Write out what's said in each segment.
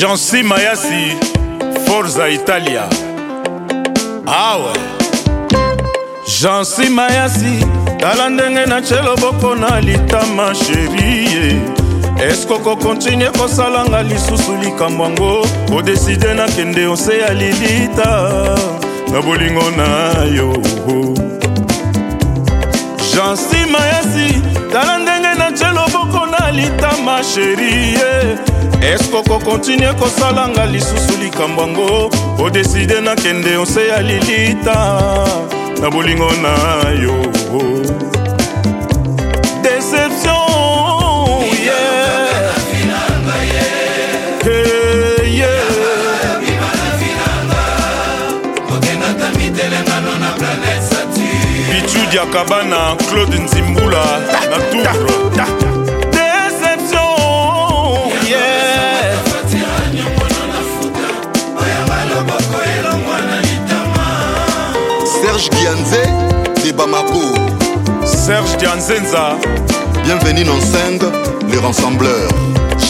jansi mayasi forza italia awe ah jansi mayasi tala ndenge na celoboko na litama sherie eske okokontinue kosalanga lisusu likambo yango odeside nakende onse ya lilita na bolingo na yo jansi mayasi tala ndenge na celoboko na litama sherie okokokontinue kosalanga lisusu likambo yango odeside nakende onse ya lilita na bolingo na yo deception yeah. Hey, yeah. bitu diakabana claude nzimbula na tour Serge Gianze et Bamako. Serge Gianzenza. Bienvenue non 5, les rassembleurs.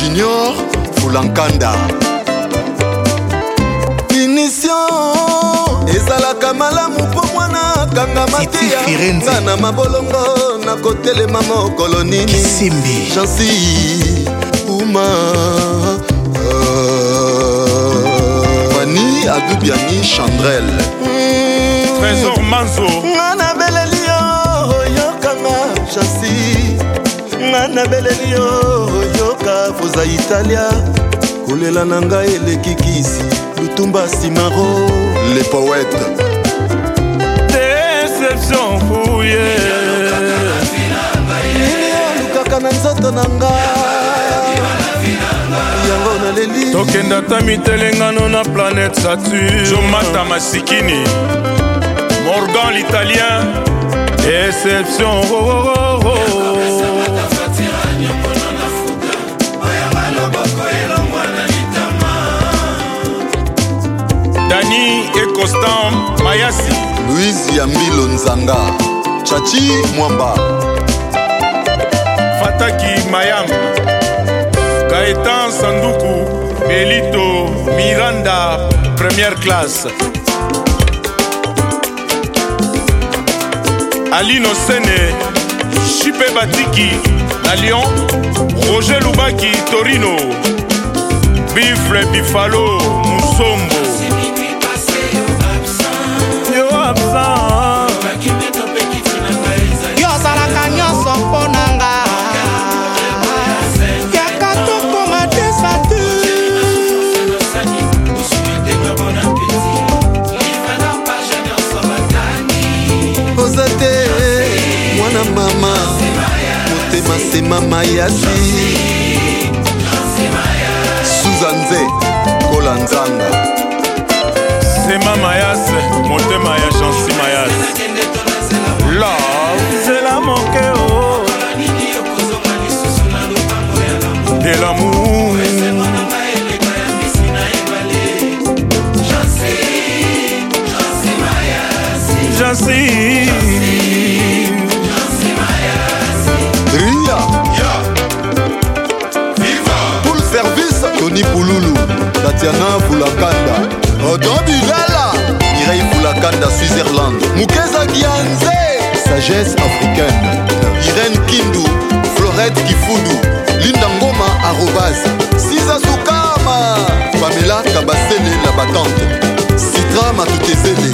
Junior Fulankanda. Finition ezalaka malamu mpo mwana akangama teya na mabolongo nakotelema mokolo nini jansi uma fani euh, adubiani chandrel mm. trésor manzo nga nabeleli yo oyokanga chasi nga nabeleli yo oyoka voza italia kolela na ngai eleki kisi lutumba simaro le poète déception fouye nini eh, olukaka na nzoto na ngai yango naleli tokenda ta mitelengano na planete satur jomata masikini déception oh, oh, oh, oh. dani et constant mayasi louise yambilo nzanga chachi mwamba fataki mayam gaetan sanduku belito miranda première classe alino sene chipe batiki na lyon roger lubaki torino bifle bifalo musombo masema mayasi suzanze kola nzanga sema mayase motema ya chansi mayase lozela mokeo oh. de lamour jansi dodon bilela mirei fulakanda switzerland mukeza gianze sagesse africaine irene kindu florette kifundu linda ngoma arobas siza sukama pamela kabasele la batante citra matutezele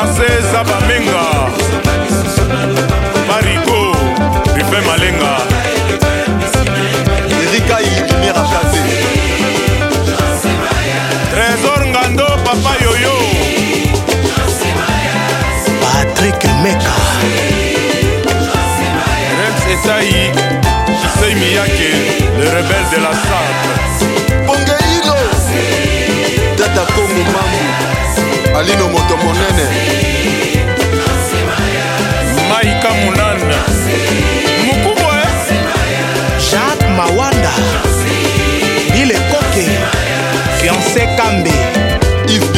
française bamenga marigo rife malenga erikai lumière akate trésor ngando papa yoyo patrik meka rex etai jisei miyake le rebelle de la sable bongeino tata komoma alino moto monene maika munana mokubwa eh? jacques mawanda bile koke fiance kambe